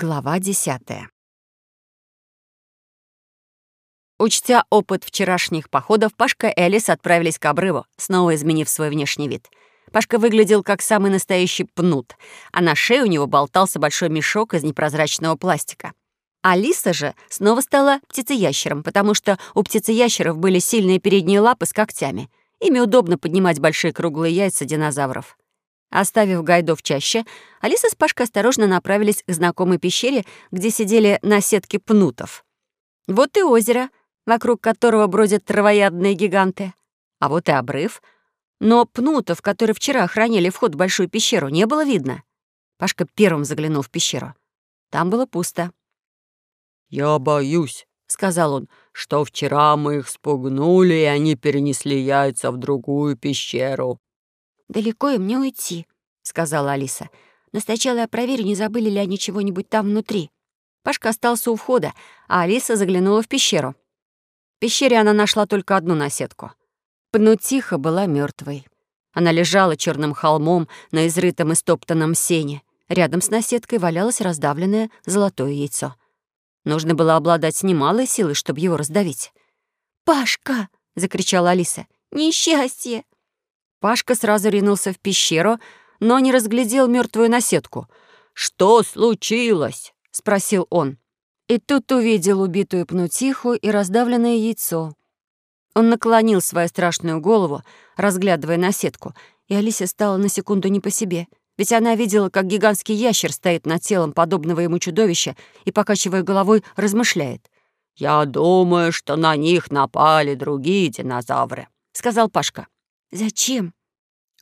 Глава десятая. Учтя опыт вчерашних походов, Пашка и Алиса отправились к обрыву, снова изменив свой внешний вид. Пашка выглядел как самый настоящий пнут, а на шее у него болтался большой мешок из непрозрачного пластика. Алиса же снова стала птицеящером, потому что у птицеящеров были сильные передние лапы с когтями. Ими удобно поднимать большие круглые яйца динозавров. Оставив гайдов чаще, Алиса с Пашкой осторожно направились к знакомой пещере, где сидели на сетке пнутов. Вот и озеро, вокруг которого бродят травоядные гиганты. А вот и обрыв. Но пнутов, которые вчера охраняли вход в большую пещеру, не было видно. Пашка первым заглянул в пещеру. Там было пусто. «Я боюсь», — сказал он, — «что вчера мы их спугнули, и они перенесли яйца в другую пещеру». «Далеко им не уйти», — сказала Алиса. «Но сначала я проверю, не забыли ли они чего-нибудь там внутри». Пашка остался у входа, а Алиса заглянула в пещеру. В пещере она нашла только одну наседку. Пнутиха была мертвой. Она лежала черным холмом на изрытом и стоптанном сене. Рядом с наседкой валялось раздавленное золотое яйцо. Нужно было обладать немалой силой, чтобы его раздавить. «Пашка!» — закричала Алиса. «Несчастье!» Пашка сразу ринулся в пещеру, но не разглядел мертвую наседку. «Что случилось?» — спросил он. И тут увидел убитую пнутиху и раздавленное яйцо. Он наклонил свою страшную голову, разглядывая наседку, и Алисе стала на секунду не по себе, ведь она видела, как гигантский ящер стоит над телом подобного ему чудовища и, покачивая головой, размышляет. «Я думаю, что на них напали другие динозавры», — сказал Пашка. «Зачем?»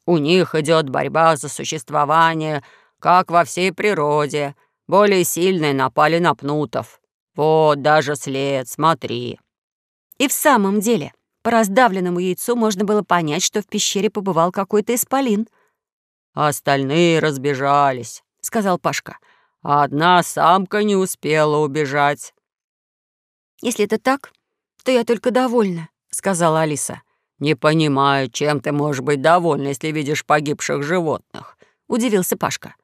«У них идет борьба за существование, как во всей природе. Более сильные напали на пнутов. Вот даже след, смотри». И в самом деле, по раздавленному яйцу можно было понять, что в пещере побывал какой-то исполин. «Остальные разбежались», — сказал Пашка. «А одна самка не успела убежать». «Если это так, то я только довольна», — сказала Алиса. «Не понимаю, чем ты можешь быть довольна, если видишь погибших животных», — удивился Пашка.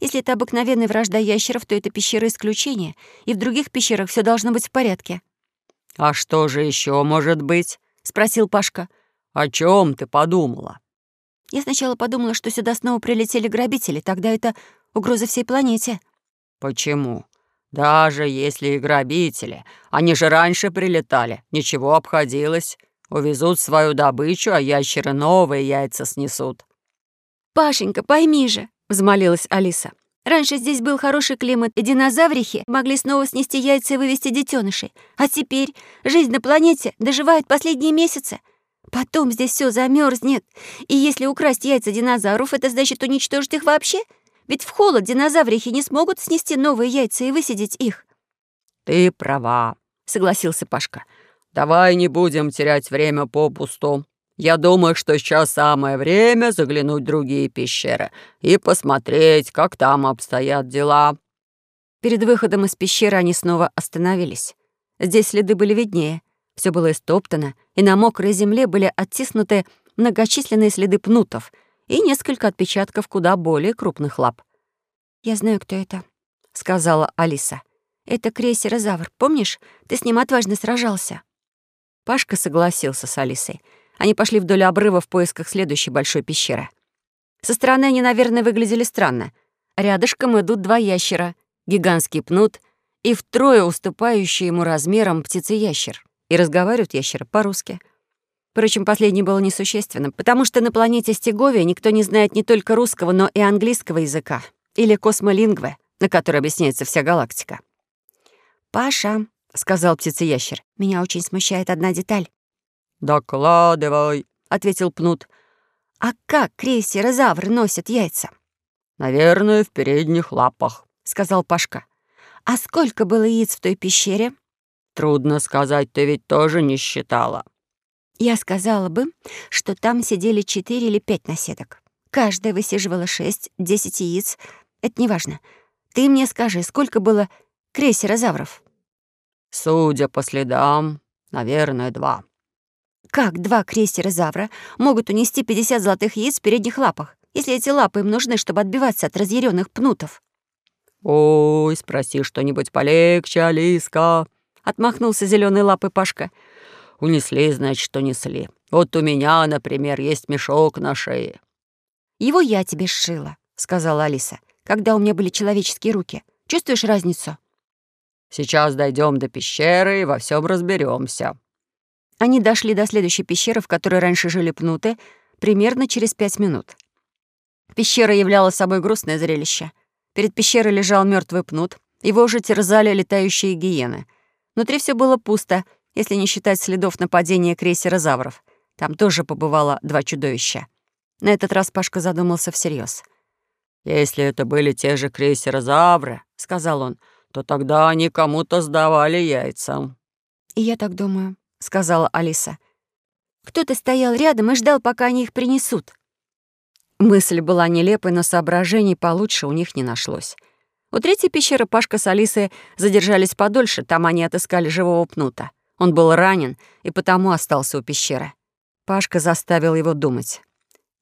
«Если это обыкновенная вражда ящеров, то это пещера исключения, и в других пещерах все должно быть в порядке». «А что же еще может быть?» — спросил Пашка. «О чем ты подумала?» «Я сначала подумала, что сюда снова прилетели грабители, тогда это угроза всей планете». «Почему? Даже если и грабители, они же раньше прилетали, ничего обходилось». Увезут свою добычу, а ящеры новые яйца снесут». «Пашенька, пойми же», — взмолилась Алиса. «Раньше здесь был хороший климат, и динозаврихи могли снова снести яйца и вывести детенышей. А теперь жизнь на планете доживает последние месяцы. Потом здесь все замерзнет. И если украсть яйца динозавров, это значит уничтожить их вообще? Ведь в холод динозаврихи не смогут снести новые яйца и высидеть их». «Ты права», — согласился Пашка. Давай не будем терять время попусту. Я думаю, что сейчас самое время заглянуть в другие пещеры и посмотреть, как там обстоят дела». Перед выходом из пещеры они снова остановились. Здесь следы были виднее. Все было истоптано, и на мокрой земле были оттиснуты многочисленные следы пнутов и несколько отпечатков куда более крупных лап. «Я знаю, кто это», — сказала Алиса. «Это крейсер «Завр». Помнишь, ты с ним отважно сражался?» Пашка согласился с Алисой. Они пошли вдоль обрыва в поисках следующей большой пещеры. Со стороны они, наверное, выглядели странно. Рядышком идут два ящера, гигантский пнут и втрое уступающий ему размером птицеящер. И разговаривают ящеры по-русски. Впрочем, последнее было несущественно, потому что на планете Стеговия никто не знает не только русского, но и английского языка, или космолингвы, на которой объясняется вся галактика. «Паша», — сказал птицеящер. «Меня очень смущает одна деталь». «Докладывай», — ответил Пнут. «А как крейсеры-завры носят яйца?» «Наверное, в передних лапах», — сказал Пашка. «А сколько было яиц в той пещере?» «Трудно сказать, ты ведь тоже не считала». «Я сказала бы, что там сидели четыре или пять наседок. Каждая высиживала шесть-десять яиц. Это неважно. Ты мне скажи, сколько было крейсерозавров?» Судя по следам, наверное, два. Как два крейсера Завра могут унести 50 золотых яиц в передних лапах, если эти лапы им нужны, чтобы отбиваться от разъяренных пнутов? «Ой, спроси что-нибудь полегче, Алиска!» — отмахнулся зеленой лапой Пашка. «Унесли, значит, унесли. Вот у меня, например, есть мешок на шее». «Его я тебе сшила», — сказала Алиса, «когда у меня были человеческие руки. Чувствуешь разницу?» «Сейчас дойдем до пещеры и во всем разберемся. Они дошли до следующей пещеры, в которой раньше жили пнуты, примерно через пять минут. Пещера являла собой грустное зрелище — Перед пещерой лежал мертвый пнут. Его уже терзали летающие гиены. Внутри все было пусто, если не считать следов нападения крейсера «Завров». Там тоже побывало два чудовища. На этот раз Пашка задумался всерьез. «Если это были те же крейсеры «Завры», — сказал он, «то тогда они кому-то сдавали яйца». «И я так думаю», — сказала Алиса. «Кто-то стоял рядом и ждал, пока они их принесут». Мысль была нелепой, но соображений получше у них не нашлось. У третьей пещеры Пашка с Алисой задержались подольше, там они отыскали живого пнута. Он был ранен и потому остался у пещеры. Пашка заставил его думать.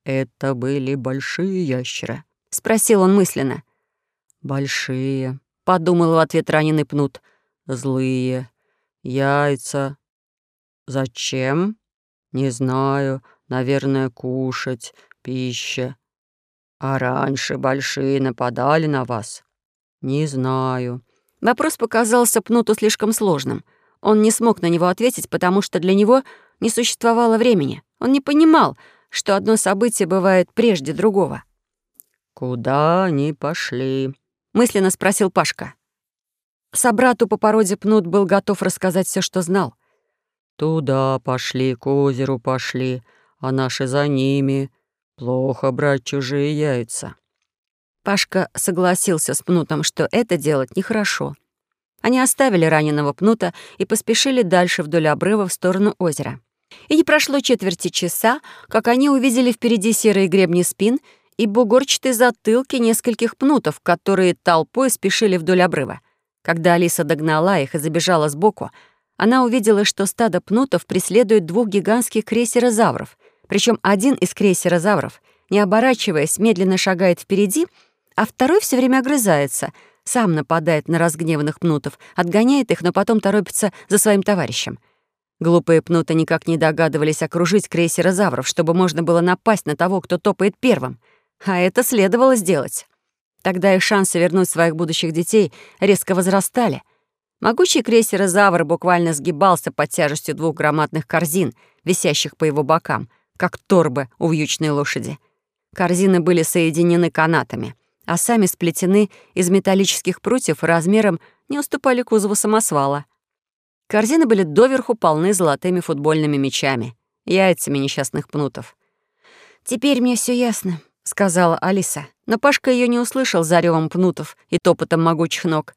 «Это были большие ящеры?» — спросил он мысленно. «Большие», — подумал в ответ раненый пнут. «Злые. Яйца. Зачем? Не знаю. Наверное, кушать пища. А раньше большие нападали на вас? Не знаю. Вопрос показался Пнуту слишком сложным. Он не смог на него ответить, потому что для него не существовало времени. Он не понимал, что одно событие бывает прежде другого. «Куда они пошли?» — мысленно спросил Пашка. Собрату по породе Пнут был готов рассказать все, что знал. «Туда пошли, к озеру пошли, а наши за ними. Плохо брать чужие яйца. Пашка согласился с Пнутом, что это делать нехорошо. Они оставили раненого Пнута и поспешили дальше вдоль обрыва в сторону озера. И не прошло четверти часа, как они увидели впереди серые гребни спин и бугорчатые затылки нескольких пнутов, которые толпой спешили вдоль обрыва. Когда Алиса догнала их и забежала сбоку, она увидела, что стадо пнутов преследует двух гигантских крейсерозавров — причем один из крейсерозавров, не оборачиваясь, медленно шагает впереди, а второй все время огрызается, сам нападает на разгневанных пнутов, отгоняет их, но потом торопится за своим товарищем. Глупые пнуты никак не догадывались окружить крейсерозавров, чтобы можно было напасть на того, кто топает первым. А это следовало сделать. Тогда их шансы вернуть своих будущих детей резко возрастали. Могучий крейсерозавр буквально сгибался под тяжестью двух громадных корзин, висящих по его бокам — как торбы у вьючной лошади. Корзины были соединены канатами, а сами сплетены из металлических прутьев размером не уступали кузову самосвала. Корзины были доверху полны золотыми футбольными мячами, яйцами несчастных пнутов. «Теперь мне все ясно», — сказала Алиса. Но Пашка ее не услышал за ревом пнутов и топотом могучих ног.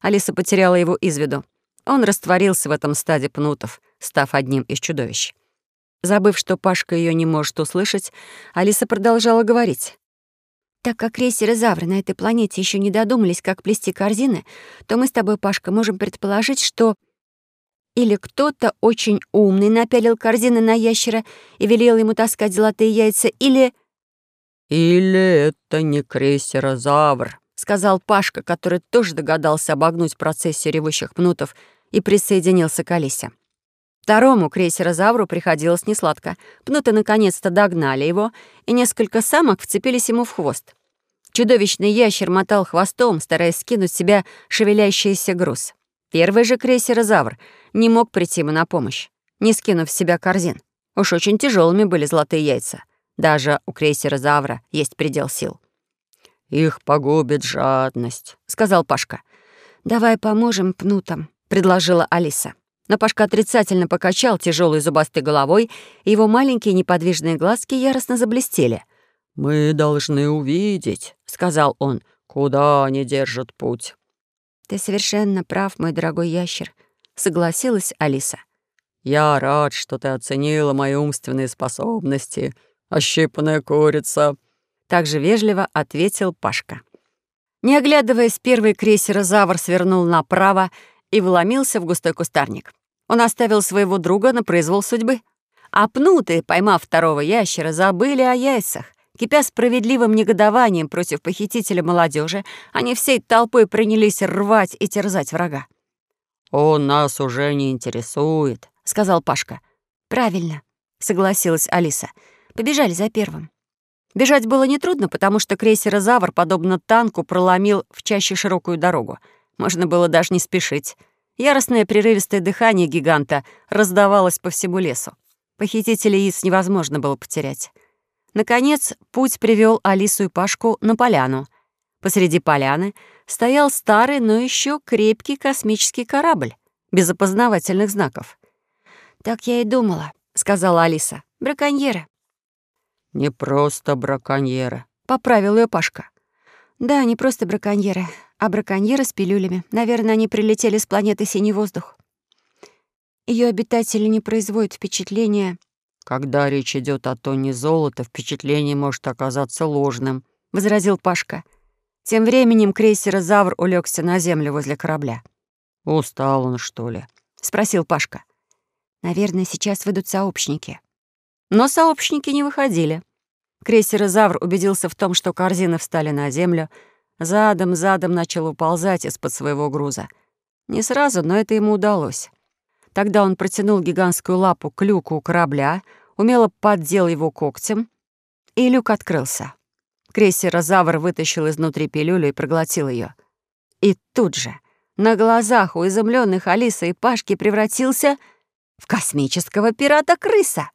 Алиса потеряла его из виду. Он растворился в этом стаде пнутов, став одним из чудовищ. Забыв, что Пашка ее не может услышать, Алиса продолжала говорить. «Так как крейсеры Завры на этой планете еще не додумались, как плести корзины, то мы с тобой, Пашка, можем предположить, что или кто-то очень умный напялил корзины на ящера и велел ему таскать золотые яйца, или... «Или это не крейсерозавр», — сказал Пашка, который тоже догадался обогнуть процессию ревущих пнутов и присоединился к Алисе. Второму крейсерозавру приходилось несладко. Пнуты наконец-то догнали его, и несколько самок вцепились ему в хвост. Чудовищный ящер мотал хвостом, стараясь скинуть с себя шевелящийся груз. Первый же крейсерозавр не мог прийти ему на помощь, не скинув с себя корзин. Уж очень тяжелыми были золотые яйца. Даже у крейсерозавра есть предел сил. «Их погубит жадность», — сказал Пашка. «Давай поможем пнутам», — предложила Алиса. Но Пашка отрицательно покачал тяжелой зубастой головой, и его маленькие неподвижные глазки яростно заблестели. «Мы должны увидеть», — сказал он, — «куда они держат путь». «Ты совершенно прав, мой дорогой ящер», — согласилась Алиса. «Я рад, что ты оценила мои умственные способности, ощипанная курица», — также вежливо ответил Пашка. Не оглядываясь, первый крейсерозавр свернул направо и вломился в густой кустарник. Он оставил своего друга на произвол судьбы. А пнуты, поймав второго ящера, забыли о яйцах. Кипя справедливым негодованием против похитителя молодежи, они всей толпой принялись рвать и терзать врага. «Он нас уже не интересует», — сказал Пашка. «Правильно», — согласилась Алиса. «Побежали за первым». Бежать было нетрудно, потому что крейсер «Завр», подобно танку, проломил в чаще широкую дорогу. Можно было даже не спешить. Яростное прерывистое дыхание гиганта раздавалось по всему лесу. Похитителей яиц невозможно было потерять. Наконец, путь привел Алису и Пашку на поляну. Посреди поляны стоял старый, но еще крепкий космический корабль, без опознавательных знаков. «Так я и думала», — сказала Алиса. «Браконьеры». «Не просто браконьеры», — поправил ее Пашка. «Да, не просто браконьеры, а браконьеры с пилюлями. Наверное, они прилетели с планеты Синий воздух. Ее обитатели не производят впечатления...» «Когда речь идет о тоне золота, впечатление может оказаться ложным», — возразил Пашка. Тем временем крейсер «Завр» улегся на землю возле корабля. «Устал он, что ли?» — спросил Пашка. «Наверное, сейчас выйдут сообщники». Но сообщники не выходили. Крейсер «Завр» убедился в том, что корзины встали на землю, задом-задом начал уползать из-под своего груза. Не сразу, но это ему удалось. Тогда он протянул гигантскую лапу к люку корабля, умело поддел его когтем, и люк открылся. Крейсер «Завр» вытащил изнутри пилюлю и проглотил ее. И тут же, на глазах у изумленных Алисы и Пашки превратился в космического пирата-крыса.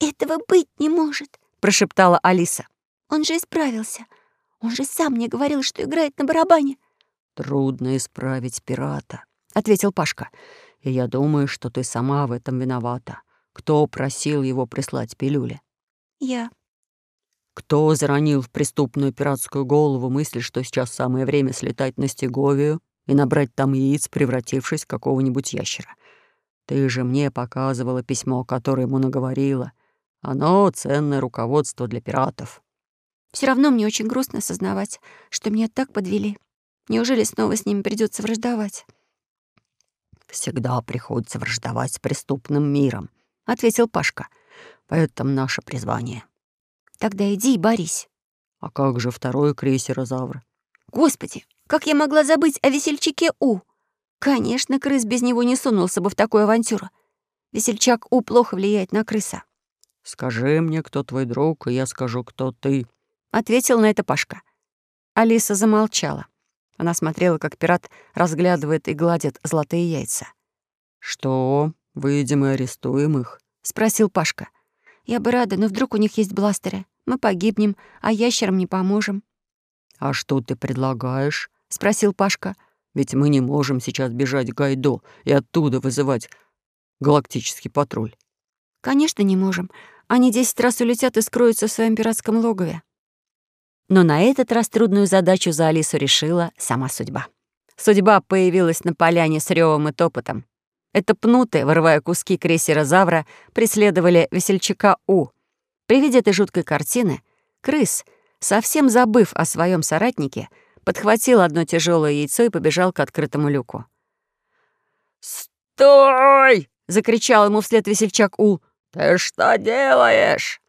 «Этого быть не может», — прошептала Алиса. «Он же исправился. Он же сам мне говорил, что играет на барабане». «Трудно исправить пирата», — ответил Пашка. «И я думаю, что ты сама в этом виновата. Кто просил его прислать пилюли?» «Я». «Кто заронил в преступную пиратскую голову мысль, что сейчас самое время слетать на Стеговию и набрать там яиц, превратившись в какого-нибудь ящера? Ты же мне показывала письмо, которое ему наговорила. Оно — ценное руководство для пиратов. Все равно мне очень грустно осознавать, что меня так подвели. Неужели снова с ними придется враждовать? «Всегда приходится враждовать с преступным миром», — ответил Пашка. «Поэтому наше призвание». «Тогда иди и борись». «А как же второй крейсерозавр?» «Господи, как я могла забыть о весельчаке У? Конечно, крыс без него не сунулся бы в такую авантюру. Весельчак У плохо влияет на крыса». «Скажи мне, кто твой друг, и я скажу, кто ты», — ответил на это Пашка. Алиса замолчала. Она смотрела, как пират разглядывает и гладит золотые яйца. «Что, выйдем и арестуем их?» — спросил Пашка. «Я бы рада, но вдруг у них есть бластеры. Мы погибнем, а ящерам не поможем». «А что ты предлагаешь?» — спросил Пашка. «Ведь мы не можем сейчас бежать к Гайдо и оттуда вызывать галактический патруль». «Конечно, не можем. Они десять раз улетят и скроются в своем пиратском логове. Но на этот раз трудную задачу за Алису решила сама судьба. Судьба появилась на поляне с ревом и топотом. Это пнуты, вырывая куски крейсера Завра, преследовали весельчака У. При виде этой жуткой картины крыс, совсем забыв о своем соратнике, подхватил одно тяжелое яйцо и побежал к открытому люку. «Стой!» — закричал ему вслед весельчак У. «Ты что делаешь?»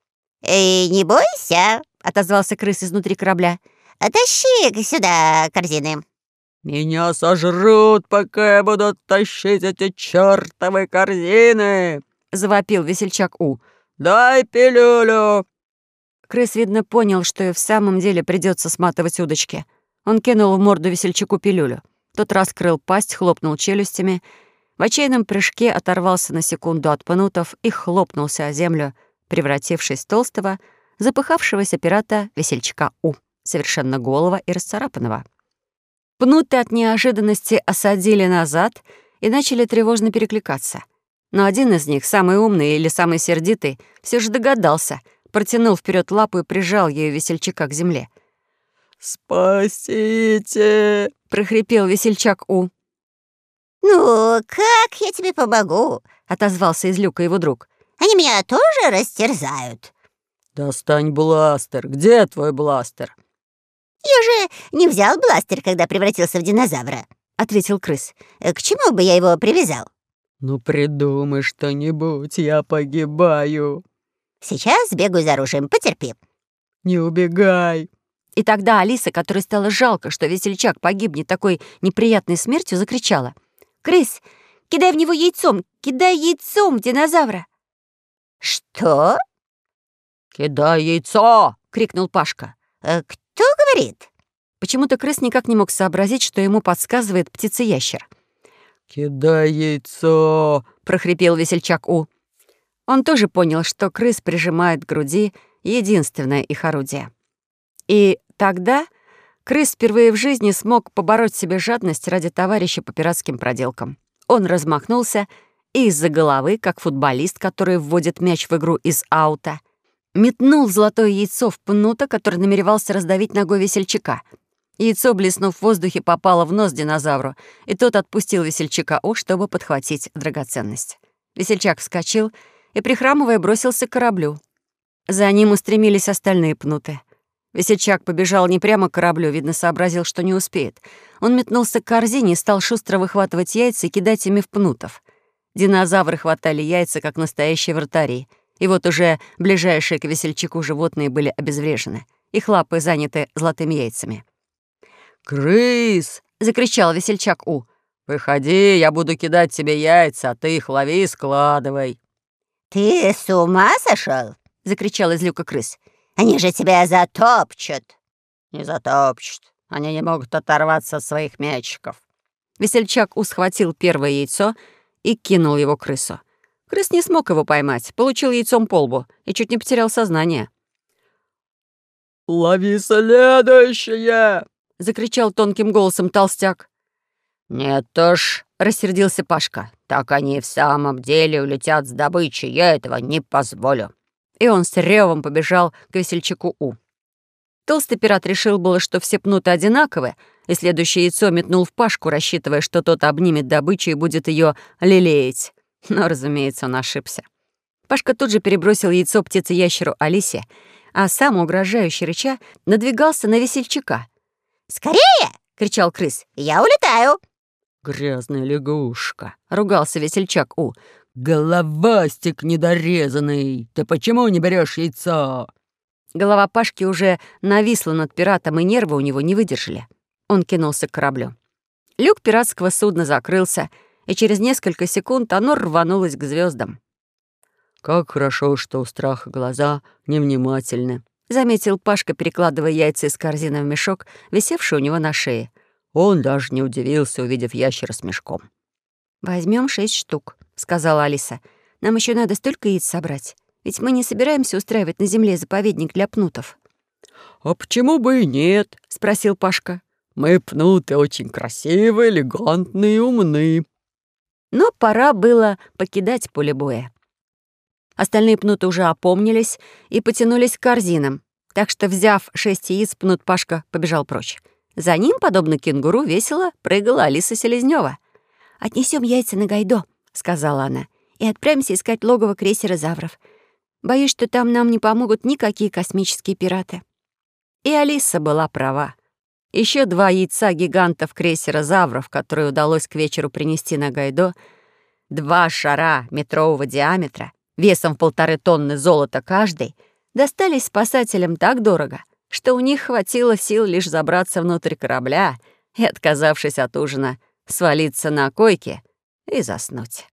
«Эй, не бойся», — отозвался крыс изнутри корабля. «Тащи сюда корзины». «Меня сожрут, пока я буду тащить эти чертовы корзины!» — завопил весельчак У. «Дай пилюлю!» Крыс, видно, понял, что и в самом деле придется сматывать удочки. Он кинул в морду весельчаку пилюлю. Тот раскрыл пасть, хлопнул челюстями — в отчаянном прыжке оторвался на секунду от панутов и хлопнулся о землю, превратившись в толстого, запыхавшегося пирата-весельчака У, совершенно голого и расцарапанного. Пнуты от неожиданности осадили назад и начали тревожно перекликаться. Но один из них, самый умный или самый сердитый, все же догадался, протянул вперед лапу и прижал ею весельчака к земле. «Спасите!» — прохрипел весельчак У. «Ну, как я тебе помогу?» — отозвался из люка его друг. «Они меня тоже растерзают». «Достань бластер. Где твой бластер?» «Я же не взял бластер, когда превратился в динозавра», — ответил крыс. «К чему бы я его привязал?» «Ну, придумай что-нибудь, я погибаю». «Сейчас бегаю за оружием, потерпи». не убегай!» И тогда Алиса, которой стало жалко, что весельчак погибнет такой неприятной смертью, закричала. «Крыс, кидай в него яйцом! Кидай яйцом в динозавра!» «Что?» «Кидай яйцо!» — крикнул Пашка. Э, «Кто говорит?» Почему-то крыс никак не мог сообразить, что ему подсказывает птица-ящер. «Кидай яйцо!» — прохрипел весельчак У. Он тоже понял, что крыс прижимает к груди единственное их орудие. И тогда крыс впервые в жизни смог побороть себе жадность ради товарища по пиратским проделкам. Он размахнулся и из-за головы, как футболист, который вводит мяч в игру из аута, метнул золотое яйцо в пнута, который намеревался раздавить ногой весельчака. Яйцо, блеснув в воздухе, попало в нос динозавру, и тот отпустил весельчака О, чтобы подхватить драгоценность. Весельчак вскочил и, прихрамывая, бросился к кораблю. За ним устремились остальные пнуты. Весельчак побежал не прямо к кораблю, видно, сообразил, что не успеет. Он метнулся к корзине и стал шустро выхватывать яйца и кидать ими в пнутов. Динозавры хватали яйца, как настоящие вратари. И вот уже ближайшие к весельчаку животные были обезврежены. Их лапы заняты золотыми яйцами. «Крыс!» — закричал весельчак У. «Выходи, я буду кидать тебе яйца, а ты их лови и складывай». «Ты с ума сошел? закричал из люка крыс. «Они же тебя затопчут!» «Не затопчут. Они не могут оторваться от своих мячиков». Весельчак У схватил первое яйцо и кинул его крысу. Крыс не смог его поймать, получил яйцом по лбу и чуть не потерял сознание. «Лови следующее!» — закричал тонким голосом толстяк. «Нет уж», — рассердился Пашка. «Так они в самом деле улетят с добычей. Я этого не позволю». И он с ревом побежал к весельчаку У. Толстый пират решил было, что все пнуты одинаковы, и следующее яйцо метнул в Пашку, рассчитывая, что тот обнимет добычу и будет ее лелеять. Но, разумеется, он ошибся. Пашка тут же перебросил яйцо птице-ящеру Алисе, а сам, угрожающий рыча, надвигался на весельчака. «Скорее!» — кричал крыс. «Я улетаю!» «Грязная лягушка!» — ругался весельчак У. «Головастик недорезанный! Ты почему не берешь яйцо?» Голова Пашки уже нависла над пиратом, и нервы у него не выдержали. Он кинулся к кораблю. Люк пиратского судна закрылся, и через несколько секунд оно рванулось к звездам. «Как хорошо, что у страха глаза невнимательны», — заметил Пашка, перекладывая яйца из корзины в мешок, висевший у него на шее. Он даже не удивился, увидев ящера с мешком. Возьмем шесть штук», — сказала Алиса. «Нам еще надо столько яиц собрать. Ведь мы не собираемся устраивать на земле заповедник для пнутов». «А почему бы и нет?» — спросил Пашка. «Мы пнуты очень красивые, элегантные и умные». Но пора было покидать поле боя. Остальные пнуты уже опомнились и потянулись к корзинам, так что, взяв шесть яиц, пнут Пашка побежал прочь. За ним, подобно кенгуру, весело прыгала Алиса Селезнёва. «Отнесем яйца на Гайдо», — сказала она, «и отправимся искать логово крейсера Завров. Боюсь, что там нам не помогут никакие космические пираты». И Алиса была права. Еще два яйца гигантов крейсера Завров, которые удалось к вечеру принести на Гайдо, два шара метрового диаметра, весом в полторы тонны золота каждый, достались спасателям так дорого, что у них хватило сил лишь забраться внутрь корабля и, отказавшись от ужина, свалиться на койке и заснуть.